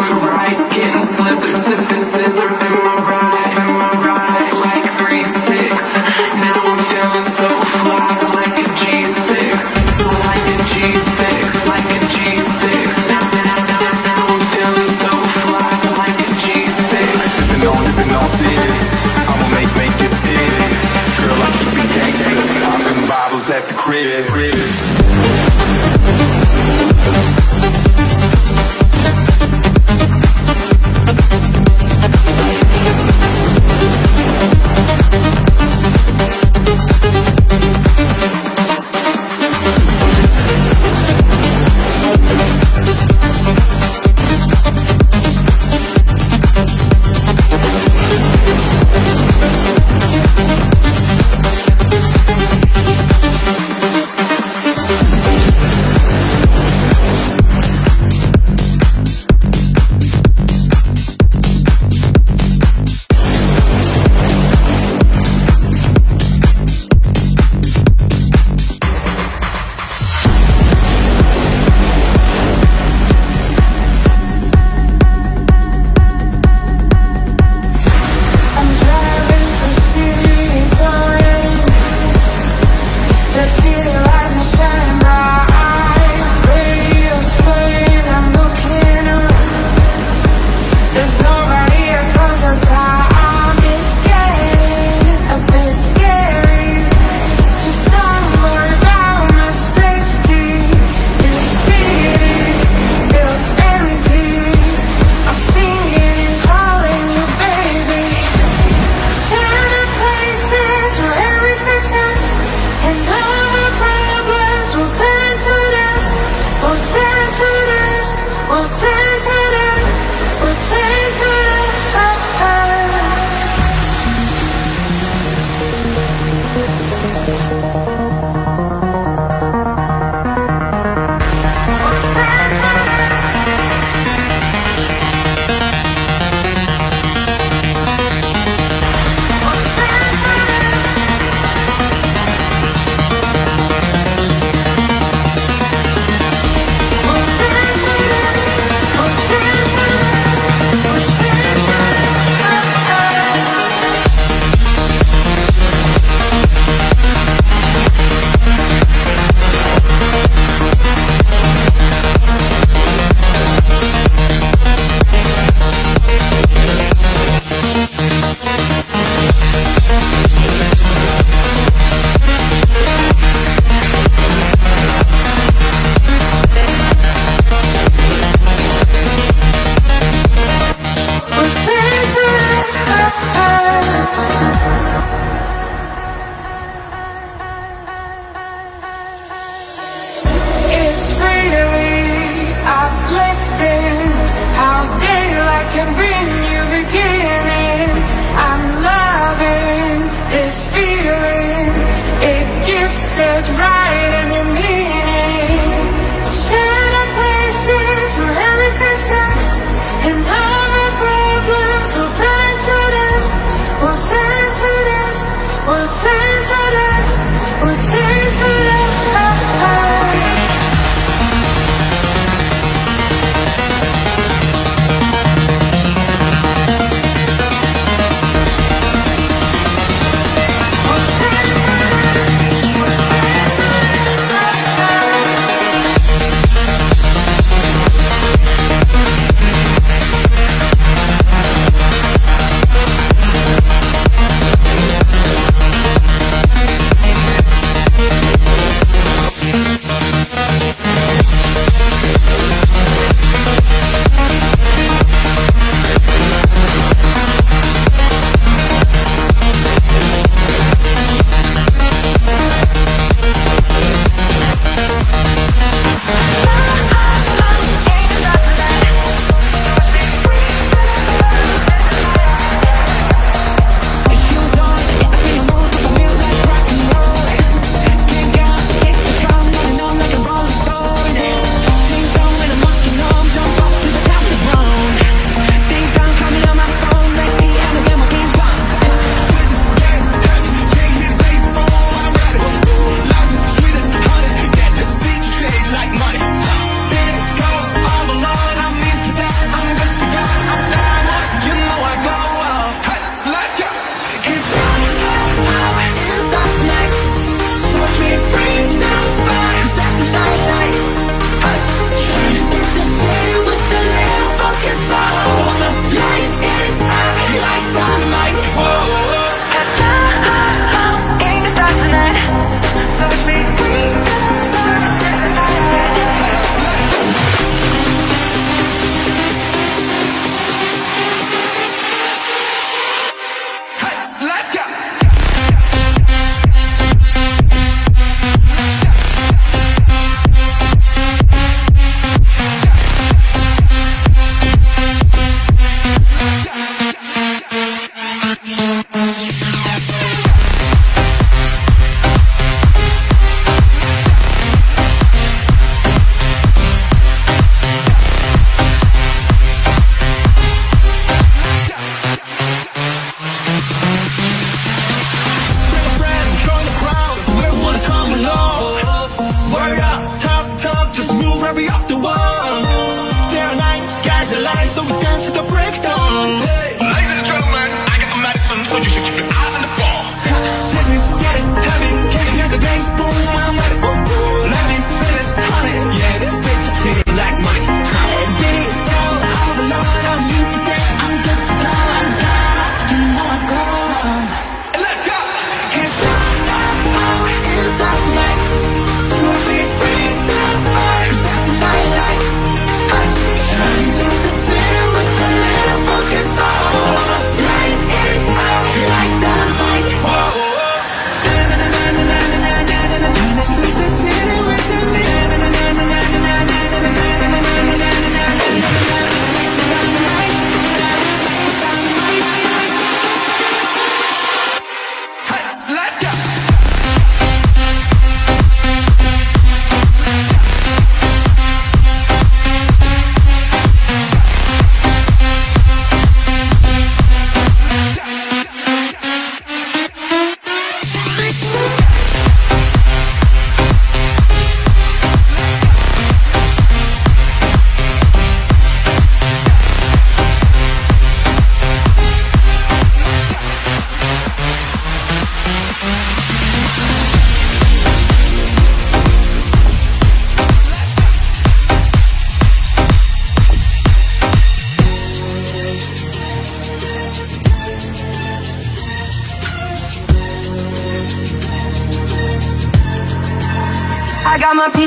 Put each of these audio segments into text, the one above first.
at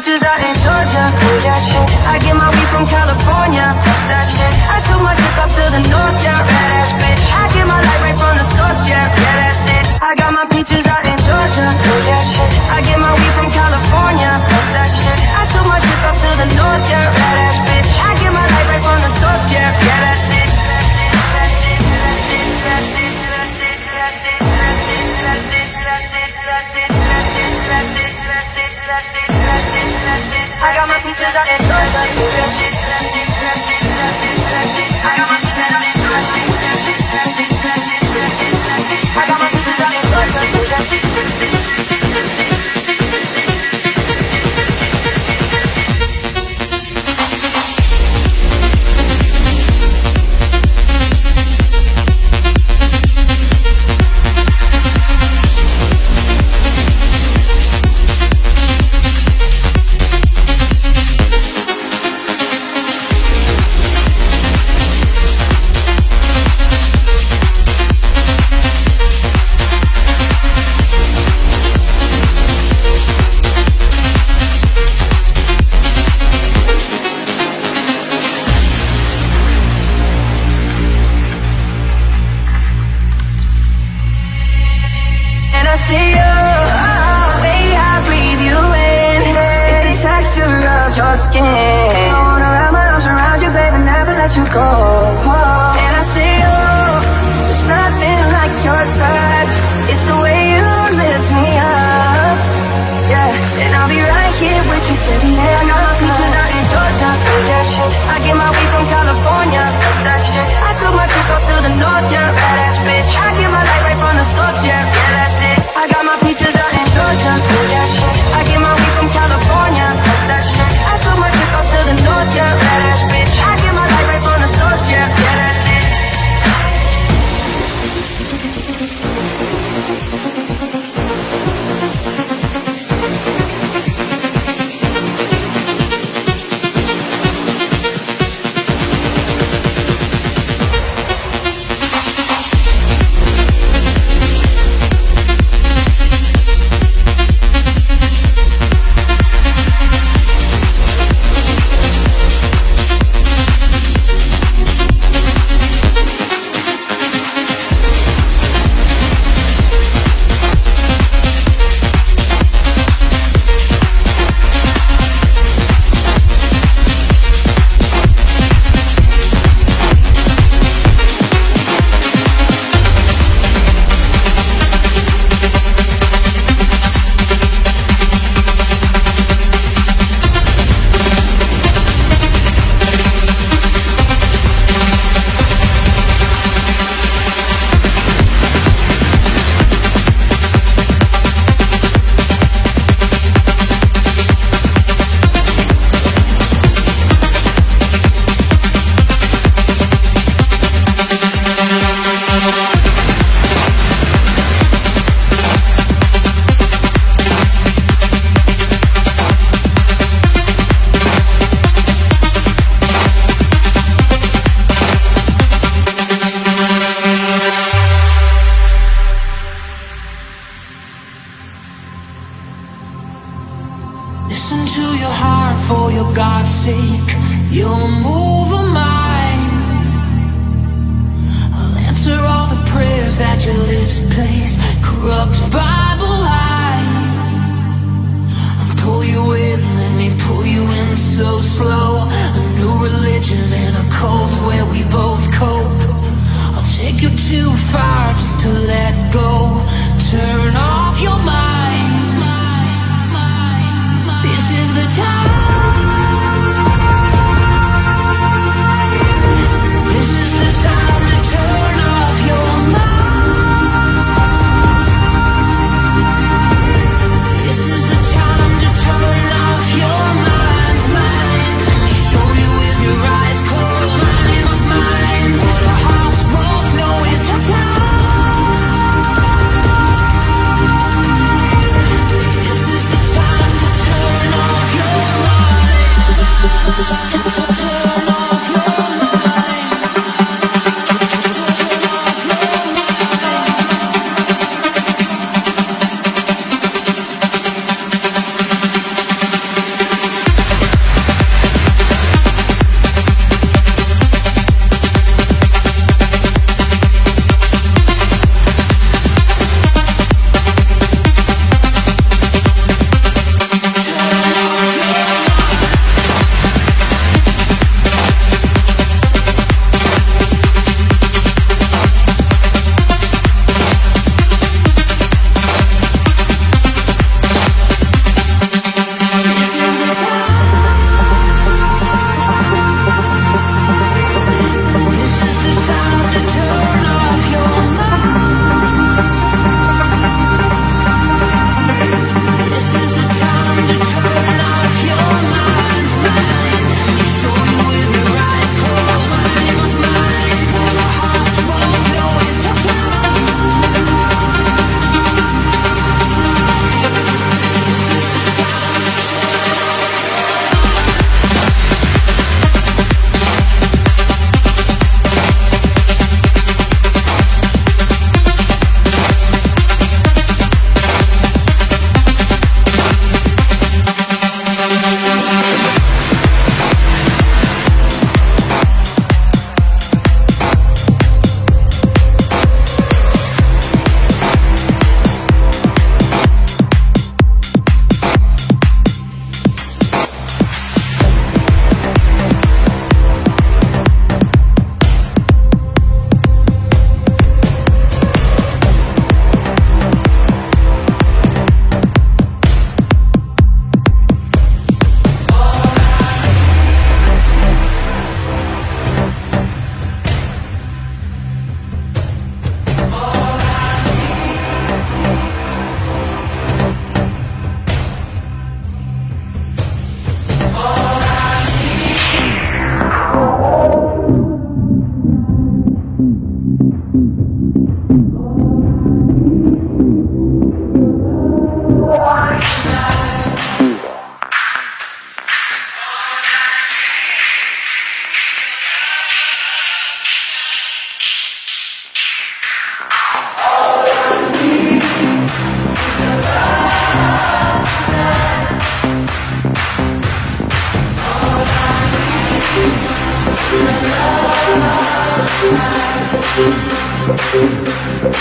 beaches out in Georgia. Ooh, shit. I get my weed from California. That's that shit. I took my chick up to the north, yeah, badass bitch. I get my light right from the source, yeah, yeah, that's it. I got my peaches. just enjoy the shit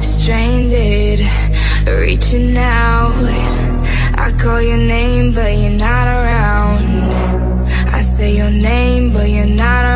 Stranded, reaching out. I call your name, but you're not around. I say your name, but you're not around.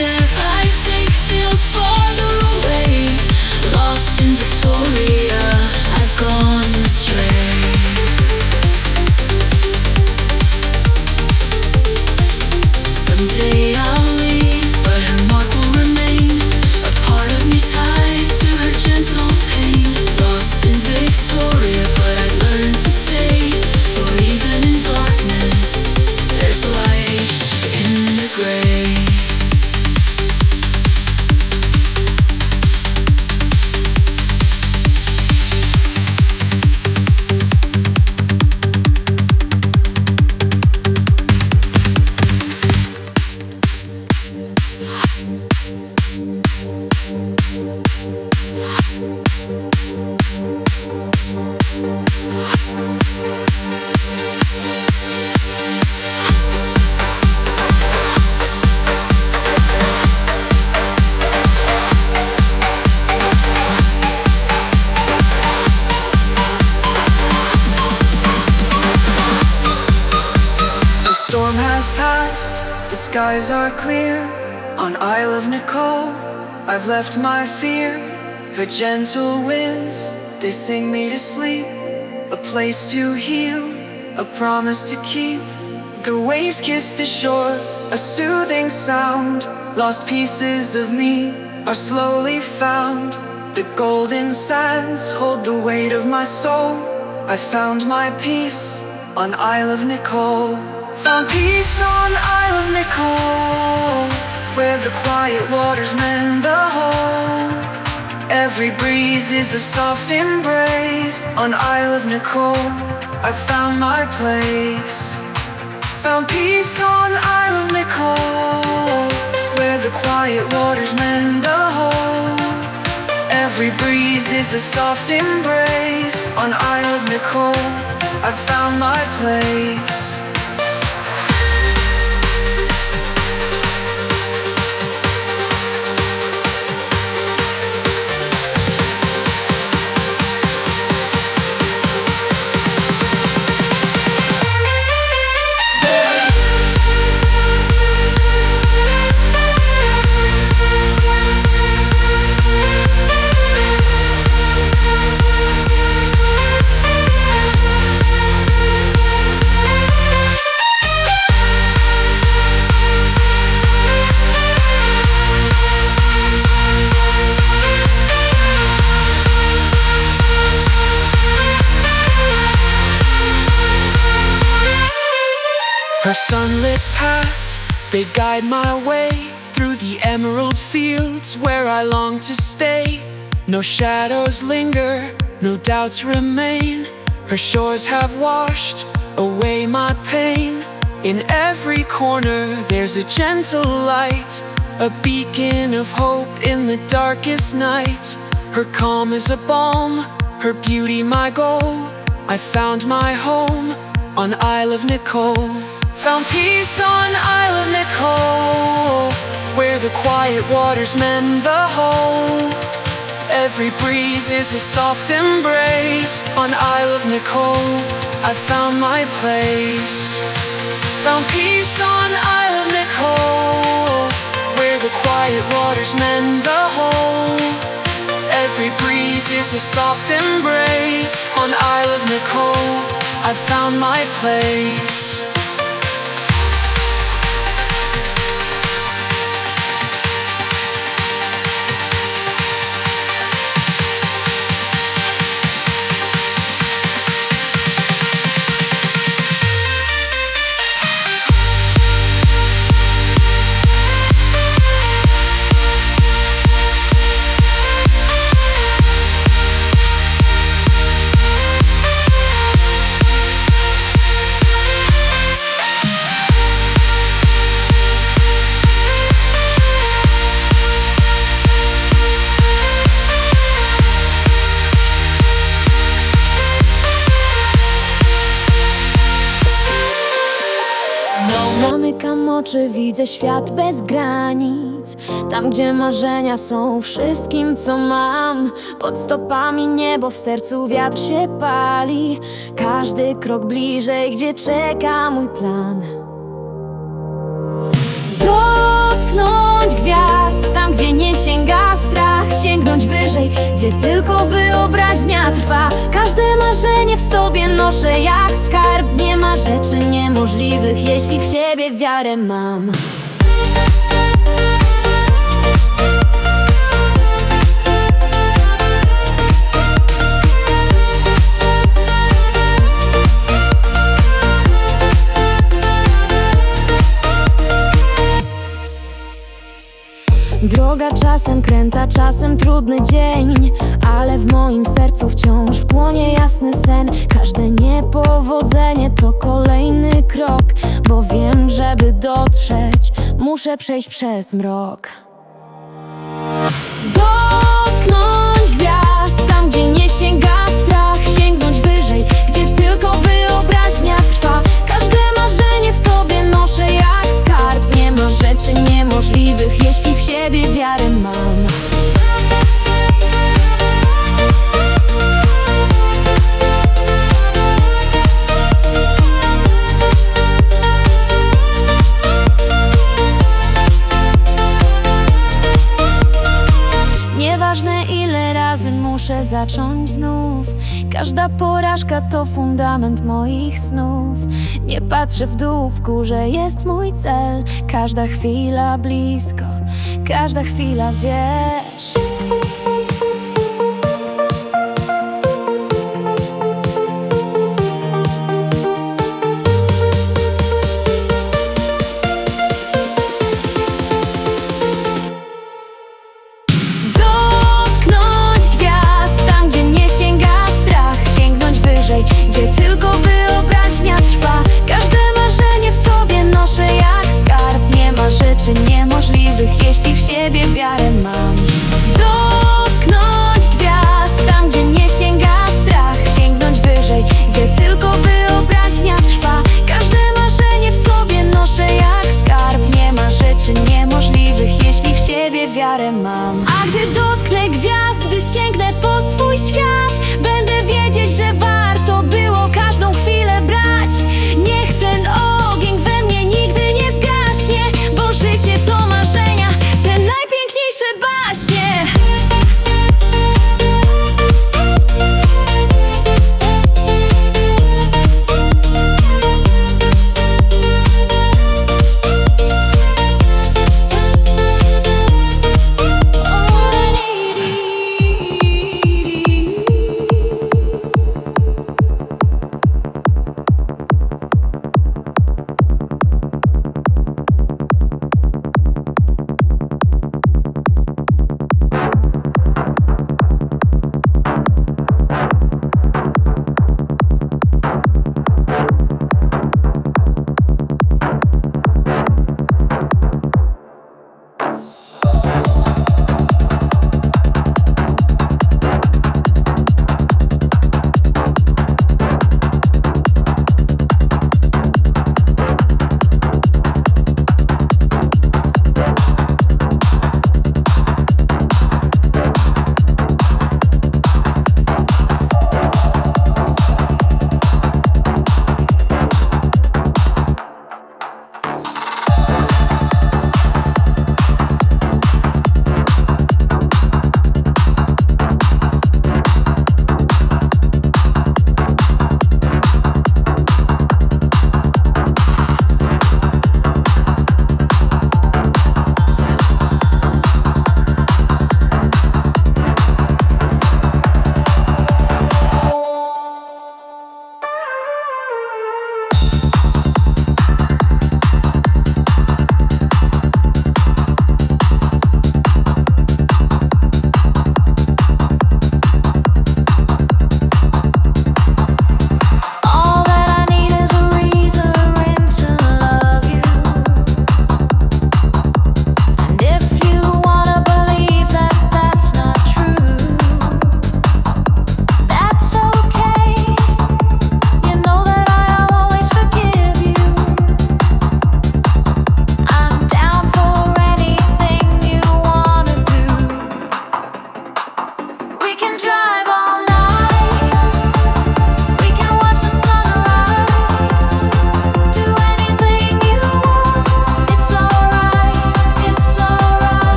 survive gentle winds, they sing me to sleep. A place to heal, a promise to keep. The waves kiss the shore, a soothing sound. Lost pieces of me are slowly found. The golden sands hold the weight of my soul. I found my peace on Isle of Nicole. Found peace on Isle of Nicole, where the quiet waters mend the whole. Every breeze is a soft embrace. On Isle of Nicole, I found my place. Found peace on Isle of Nicole, where the quiet waters mend a hole. Every breeze is a soft embrace. On Isle of Nicole, I found my place. Paths, they guide my way through the emerald fields where I long to stay. No shadows linger, no doubts remain. Her shores have washed away my pain. In every corner, there's a gentle light, a beacon of hope in the darkest night. Her calm is a balm, her beauty my goal. I found my home on Isle of Nicole. Found peace on Isle of Nicole, where the quiet waters mend the whole. Every breeze is a soft embrace on Isle of Nicole. I found my place. Found peace on Isle of Nicole, where the quiet waters mend the whole. Every breeze is a soft embrace on Isle of Nicole. I found my place. Świat bez granic. Tam, gdzie marzenia są wszystkim, co mam. Pod stopami niebo, w sercu wiatr się pali. Każdy krok bliżej, gdzie czeka mój plan. Dotknąć gwiazd, tam gdzie nie sięga strach. Sięgnąć wyżej, gdzie tylko wyobraźnia trwa. Każde marzenie w sobie noszę jak skarb. Nie ma rzeczy niemożliwych, jeśli w siebie wiarę mam Droga czasem kręta, czasem trudny dzień Ale w moim sercu wciąż płonie jasny sen. Każde niepowodzenie to kolejny krok Bo wiem, żeby dotrzeć, muszę przejść przez mrok. Dotknąć gwiazd, tam gdzie nie sięga strach Sięgnąć wyżej, gdzie tylko wyobraźnia trwa. Każde marzenie w sobie noszę jak skarb Nie ma rzeczy niemożliwych, siebie wiarę mam. Nieważne ile razy muszę zacząć znów Każda porażka to fundament moich snów. Nie patrzę w dół, w górze jest mój cel. Każda chwila blisko, każda chwila wiesz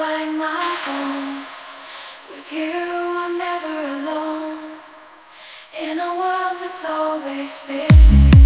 find my home. With you, I'm never alone. In a world that's always spinning.